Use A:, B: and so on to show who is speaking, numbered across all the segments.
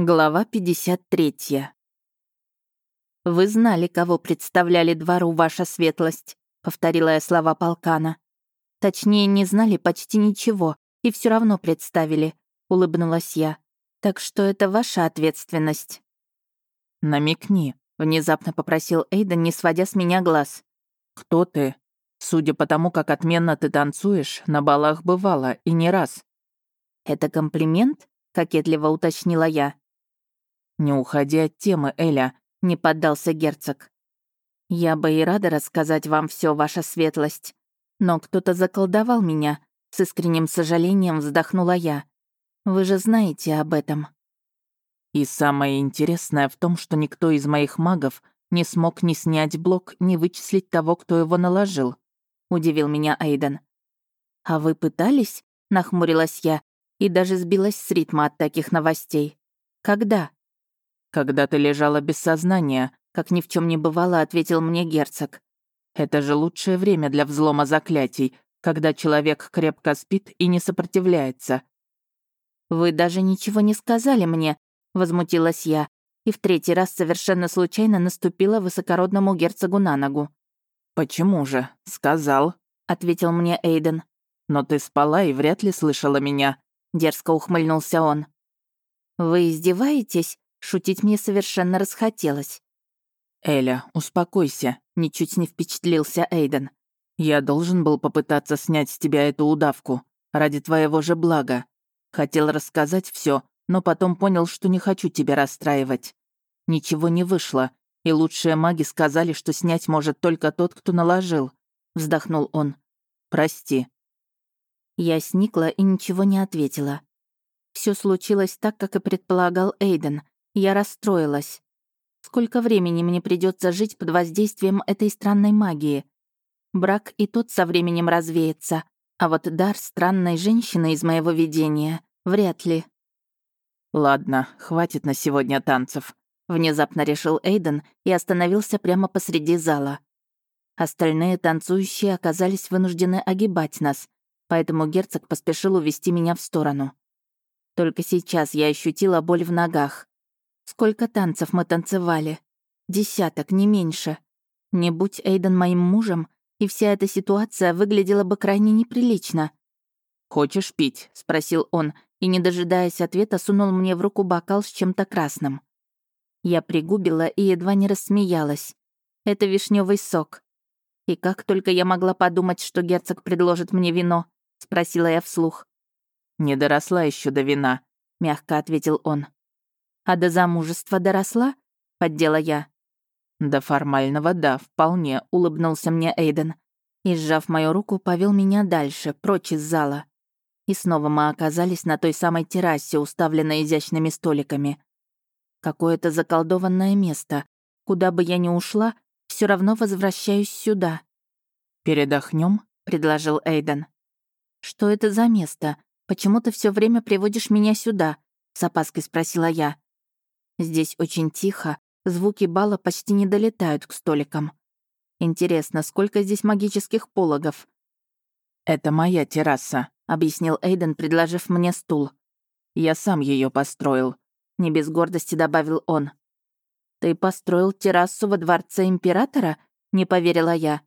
A: Глава 53. «Вы знали, кого представляли двору, ваша светлость», — повторила я слова полкана. «Точнее, не знали почти ничего, и все равно представили», — улыбнулась я. «Так что это ваша ответственность».
B: «Намекни», — внезапно попросил Эйден, не сводя с меня глаз. «Кто ты? Судя по тому, как отменно ты танцуешь, на балах бывало, и не раз».
A: «Это комплимент?» — кокетливо уточнила я.
B: «Не уходи от темы, Эля», — не поддался герцог.
A: «Я бы и рада рассказать вам все, ваша светлость. Но кто-то заколдовал меня», — с искренним сожалением вздохнула я. «Вы же знаете об этом».
B: «И самое интересное в том, что никто из моих магов не смог ни снять блок, ни вычислить того, кто его наложил», — удивил меня Айден.
A: «А вы пытались?» — нахмурилась я и даже сбилась с ритма от таких новостей. «Когда?»
B: «Когда ты лежала без сознания», — как ни в чем не бывало, ответил мне герцог. «Это же лучшее время для взлома заклятий, когда человек крепко спит и не сопротивляется».
A: «Вы даже ничего не сказали мне», — возмутилась я, и в третий раз совершенно случайно наступила высокородному герцогу на ногу.
B: «Почему же? Сказал», — ответил мне Эйден. «Но ты спала и вряд ли слышала меня», — дерзко ухмыльнулся он.
A: «Вы издеваетесь?» Шутить мне совершенно расхотелось.
B: «Эля, успокойся», — ничуть не впечатлился Эйден. «Я должен был попытаться снять с тебя эту удавку. Ради твоего же блага. Хотел рассказать все, но потом понял, что не хочу тебя расстраивать. Ничего не вышло, и лучшие маги сказали, что снять может только тот, кто наложил», — вздохнул он. «Прости».
A: Я сникла и ничего не ответила. Все случилось так, как и предполагал Эйден. Я расстроилась. Сколько времени мне придется жить под воздействием этой странной магии? Брак и тот со временем развеется, а вот дар странной женщины из моего видения вряд ли.
B: «Ладно, хватит на сегодня танцев», — внезапно решил Эйден и остановился прямо посреди зала.
A: Остальные танцующие оказались вынуждены огибать нас, поэтому герцог поспешил увести меня в сторону. Только сейчас я ощутила боль в ногах. Сколько танцев мы танцевали? Десяток, не меньше. Не будь Эйден моим мужем, и вся эта ситуация выглядела бы крайне неприлично.
B: «Хочешь пить?» — спросил он,
A: и, не дожидаясь ответа, сунул мне в руку бокал с чем-то красным. Я пригубила и едва не рассмеялась. Это вишневый сок. И как только я могла подумать, что герцог предложит мне вино, спросила я вслух.
B: «Не доросла еще до вина», — мягко ответил он.
A: А до замужества доросла?» — поддела я.
B: «До формального, да, вполне», — улыбнулся мне Эйден.
A: И, сжав мою руку, повел меня дальше, прочь из зала. И снова мы оказались на той самой террасе, уставленной изящными столиками. Какое-то заколдованное место. Куда бы я ни ушла, все равно возвращаюсь сюда.
B: Передохнем, предложил Эйден.
A: «Что это за место? Почему ты все время приводишь меня сюда?» — с опаской спросила я. Здесь очень тихо, звуки бала почти не долетают к столикам. Интересно, сколько здесь магических пологов?
B: «Это моя терраса», — объяснил Эйден, предложив мне стул. «Я сам ее построил», — не без гордости добавил он.
A: «Ты построил террасу во дворце императора?» — не поверила я.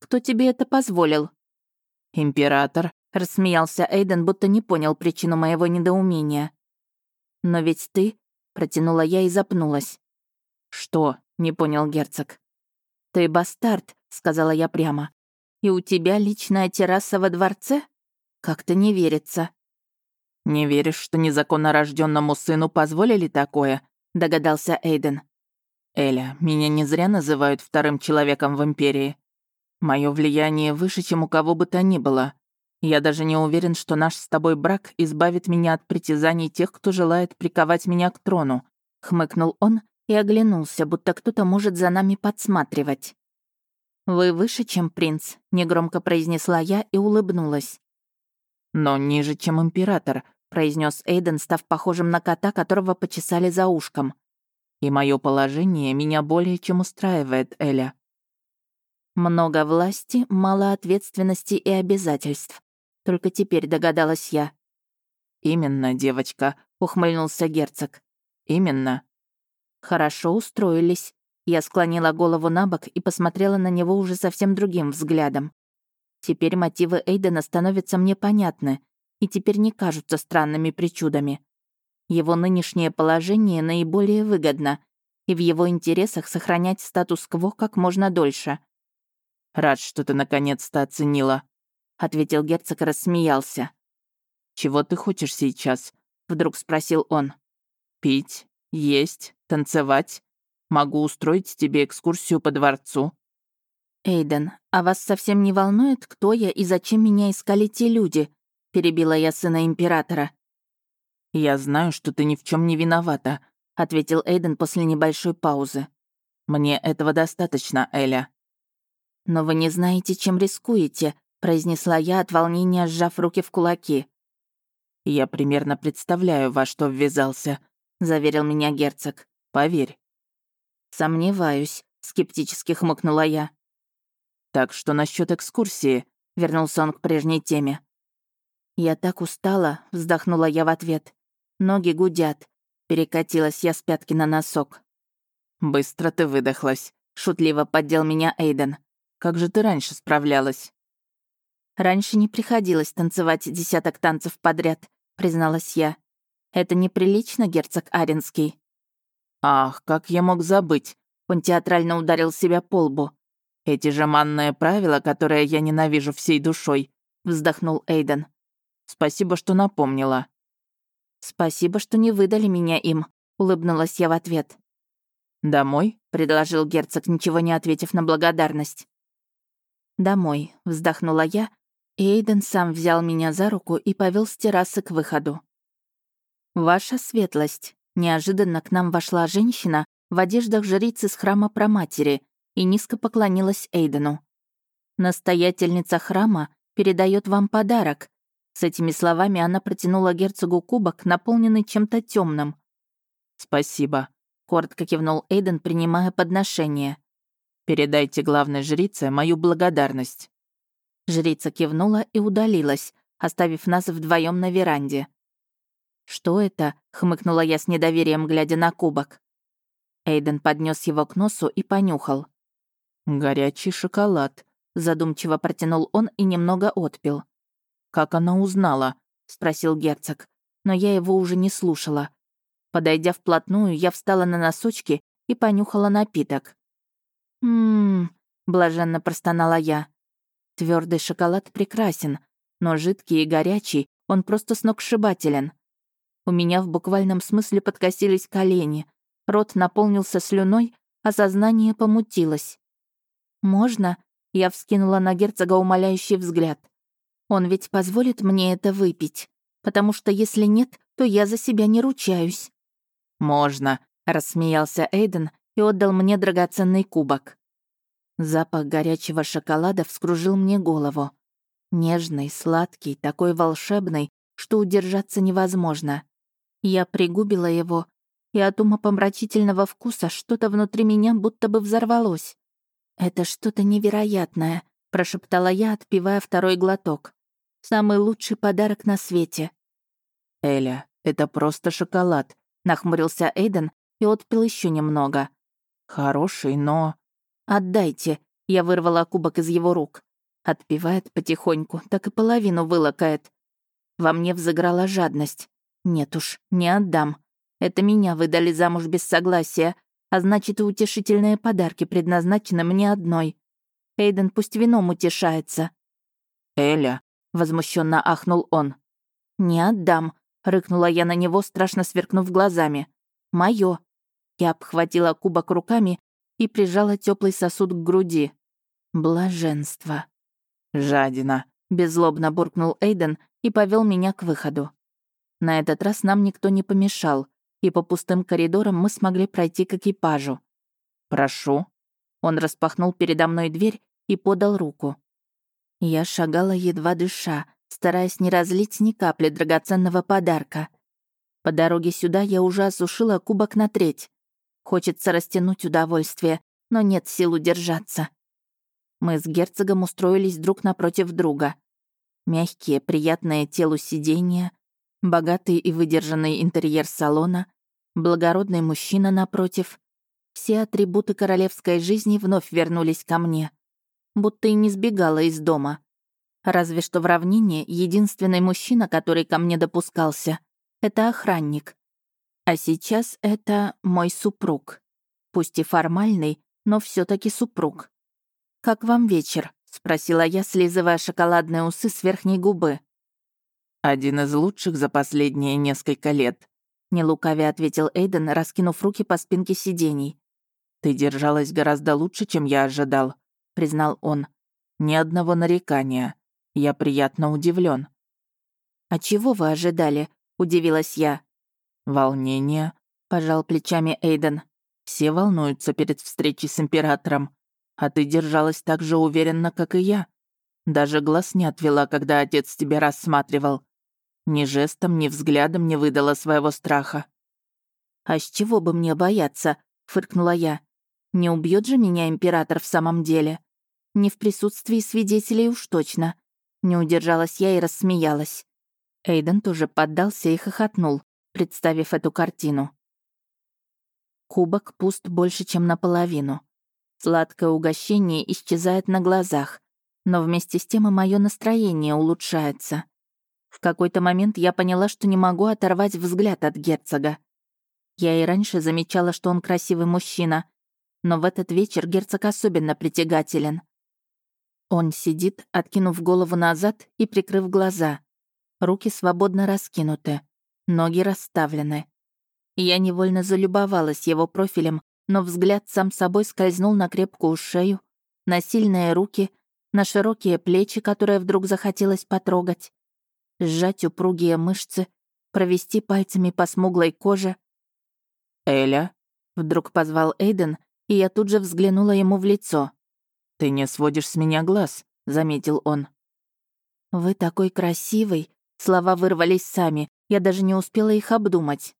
A: «Кто тебе это позволил?»
B: «Император», — рассмеялся Эйден, будто не понял причину моего недоумения.
A: «Но ведь ты Протянула я и запнулась.
B: «Что?» — не понял герцог.
A: «Ты бастард», — сказала я прямо. «И у тебя личная терраса во дворце? Как-то не верится».
B: «Не веришь, что незаконно рожденному сыну позволили такое?» — догадался Эйден. «Эля, меня не зря называют вторым человеком в Империи. Мое влияние выше, чем у кого бы то ни было. Я даже не уверен, что наш с тобой брак избавит меня от притязаний тех, кто желает приковать меня к трону», — хмыкнул он и оглянулся, будто кто-то может за нами подсматривать.
A: «Вы выше, чем принц», — негромко произнесла я и улыбнулась.
B: «Но ниже, чем император», — произнес Эйден, став похожим на кота, которого почесали за ушком. «И мое положение меня более чем устраивает, Эля».
A: «Много власти, мало ответственности и обязательств», только теперь догадалась я.
B: «Именно, девочка», — ухмыльнулся герцог. Именно.
A: Хорошо устроились. Я склонила голову на бок и посмотрела на него уже совсем другим взглядом. Теперь мотивы Эйдена становятся мне понятны и теперь не кажутся странными причудами. Его нынешнее положение наиболее выгодно, и в его интересах сохранять статус-кво как можно дольше.
B: «Рад, что ты наконец-то оценила», — ответил герцог и рассмеялся. «Чего ты хочешь сейчас?» — вдруг спросил он. «Пить, есть, танцевать? Могу устроить тебе экскурсию по дворцу».
A: «Эйден, а вас совсем не волнует, кто я и зачем меня искали те люди?» — перебила я сына императора.
B: «Я знаю, что ты ни в чем не виновата», — ответил Эйден после небольшой паузы. «Мне этого достаточно, Эля».
A: «Но вы не знаете, чем рискуете», — произнесла я от волнения, сжав руки в кулаки.
B: «Я примерно представляю, во что ввязался», — заверил меня герцог. «Поверь».
A: «Сомневаюсь», — скептически хмыкнула я.
B: «Так что насчет экскурсии?» — вернулся он к прежней теме.
A: «Я так устала», — вздохнула я в ответ. «Ноги гудят». Перекатилась я с пятки на носок.
B: «Быстро ты выдохлась», — шутливо поддел меня Эйден. «Как же ты раньше справлялась?»
A: «Раньше не приходилось танцевать десяток танцев подряд», — призналась я. «Это неприлично, герцог Аренский».
B: «Ах, как я мог забыть!» Он театрально ударил себя по лбу. «Эти жеманные правила, которые я ненавижу всей душой», — вздохнул Эйден. «Спасибо, что напомнила».
A: «Спасибо, что не выдали меня им», — улыбнулась я в ответ.
B: «Домой?»
A: — предложил герцог, ничего не ответив на благодарность. «Домой», — вздохнула я, Эйден сам взял меня за руку и повел с террасы к выходу. «Ваша светлость», — неожиданно к нам вошла женщина в одеждах жрицы с храма Проматери и низко поклонилась Эйдену. «Настоятельница храма передает вам подарок». С этими словами она протянула герцогу кубок, наполненный чем-то темным.
B: «Спасибо», — коротко кивнул
A: Эйден, принимая подношение.
B: «Передайте главной жрице мою благодарность».
A: Жрица кивнула и удалилась, оставив нас вдвоем на веранде. «Что это?» — хмыкнула я с недоверием, глядя на кубок. Эйден поднес его к носу и понюхал.
B: «Горячий шоколад», — задумчиво протянул он и немного отпил. «Как она узнала?» — спросил герцог, но я его уже не слушала.
A: Подойдя вплотную, я встала на носочки и понюхала напиток. «Ммм», — блаженно простонала я. Твердый шоколад прекрасен, но жидкий и горячий, он просто сногсшибателен. У меня в буквальном смысле подкосились колени, рот наполнился слюной, а сознание помутилось. «Можно?» — я вскинула на герцога умоляющий взгляд. «Он ведь позволит мне это выпить, потому что если нет, то я за себя не ручаюсь».
B: «Можно», — рассмеялся Эйден и отдал мне драгоценный кубок.
A: Запах горячего шоколада вскружил мне голову. Нежный, сладкий, такой волшебный, что удержаться невозможно. Я пригубила его, и от умопомрачительного вкуса что-то внутри меня будто бы взорвалось. «Это что-то невероятное», — прошептала я, отпивая второй глоток. «Самый лучший подарок на свете».
B: «Эля, это просто шоколад», — нахмурился Эйден и отпил еще немного. «Хороший, но...»
A: «Отдайте», — я вырвала кубок из его рук. Отпивает потихоньку, так и половину вылакает. Во мне взыграла жадность. Нет уж, не отдам. Это меня выдали замуж без согласия, а значит, и утешительные подарки предназначены мне одной. Эйден пусть вином утешается.
B: «Эля», — возмущенно ахнул он.
A: «Не отдам», — рыкнула я на него, страшно сверкнув глазами. «Моё». Я обхватила кубок руками и прижала теплый сосуд к груди. Блаженство.
B: «Жадина», — беззлобно буркнул Эйден и повел меня к выходу. На этот раз нам никто не помешал, и по пустым коридорам мы смогли пройти к экипажу. «Прошу». Он распахнул передо мной дверь и подал руку.
A: Я шагала едва дыша, стараясь не разлить ни капли драгоценного подарка. По дороге сюда я уже осушила кубок на треть. Хочется растянуть удовольствие, но нет сил удержаться. Мы с герцогом устроились друг напротив друга. Мягкие, приятные телу сиденья, богатый и выдержанный интерьер салона, благородный мужчина напротив. Все атрибуты королевской жизни вновь вернулись ко мне. Будто и не сбегала из дома. Разве что в равнине единственный мужчина, который ко мне допускался, это охранник. А сейчас это мой супруг. Пусть и формальный, но все таки супруг. «Как вам вечер?» — спросила я, слизывая шоколадные усы с верхней губы.
B: «Один из лучших за последние несколько лет», —
A: нелукаве ответил Эйден, раскинув руки по спинке сидений.
B: «Ты держалась гораздо лучше, чем я ожидал», — признал он. «Ни одного нарекания. Я приятно удивлен.
A: «А чего вы ожидали?» — удивилась я.
B: «Волнение», — пожал плечами Эйден. «Все волнуются перед встречей с императором. А ты держалась так же уверенно, как и я. Даже глаз не отвела, когда отец тебя рассматривал. Ни жестом, ни взглядом не выдала своего страха».
A: «А с чего бы мне бояться?» — фыркнула я. «Не убьет же меня император в самом деле? Не в присутствии свидетелей уж точно. Не удержалась я и рассмеялась. Эйден тоже поддался и хохотнул, представив эту картину. Кубок пуст больше, чем наполовину. Сладкое угощение исчезает на глазах, но вместе с тем и мое настроение улучшается. В какой-то момент я поняла, что не могу оторвать взгляд от герцога. Я и раньше замечала, что он красивый мужчина, но в этот вечер герцог особенно притягателен. Он сидит, откинув голову назад и прикрыв глаза. Руки свободно раскинуты, ноги расставлены. Я невольно залюбовалась его профилем, но взгляд сам собой скользнул на крепкую шею, на сильные руки, на широкие плечи, которые вдруг захотелось потрогать, сжать упругие мышцы, провести пальцами по смуглой коже.
B: «Эля?» — вдруг позвал Эйден, и я тут же взглянула ему в лицо. «Ты не сводишь с меня глаз», — заметил он.
A: «Вы такой красивый», — слова вырвались сами, я даже не успела их обдумать.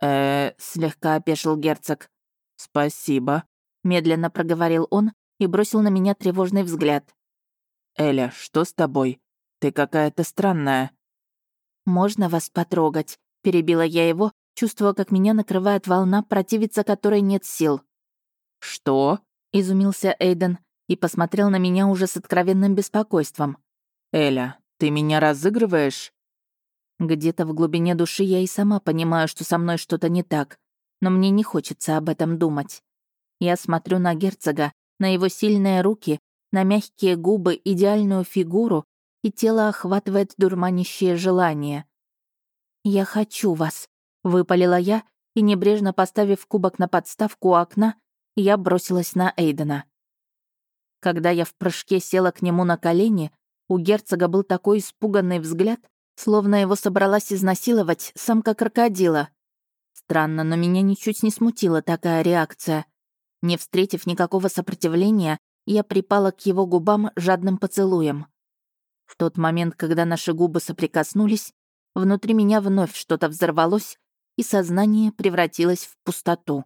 B: э слегка опешил герцог. «Спасибо», — медленно проговорил он и бросил на меня тревожный взгляд. «Эля, что с тобой? Ты какая-то странная».
A: «Можно вас потрогать?» — перебила я его, чувствуя, как меня накрывает волна, противиться которой нет сил.
B: «Что?»
A: — изумился Эйден и посмотрел на меня уже с откровенным беспокойством.
B: «Эля, ты меня разыгрываешь?»
A: Где-то в глубине души я и сама понимаю, что со мной что-то не так, но мне не хочется об этом думать. Я смотрю на герцога, на его сильные руки, на мягкие губы, идеальную фигуру, и тело охватывает дурманящее желание. «Я хочу вас», — выпалила я, и, небрежно поставив кубок на подставку у окна, я бросилась на Эйдена. Когда я в прыжке села к нему на колени, у герцога был такой испуганный взгляд, словно его собралась изнасиловать самка крокодила. Странно, но меня ничуть не смутила такая реакция. Не встретив никакого сопротивления, я припала к его губам жадным поцелуем. В тот момент, когда наши губы соприкоснулись, внутри меня вновь что-то взорвалось, и сознание превратилось в пустоту.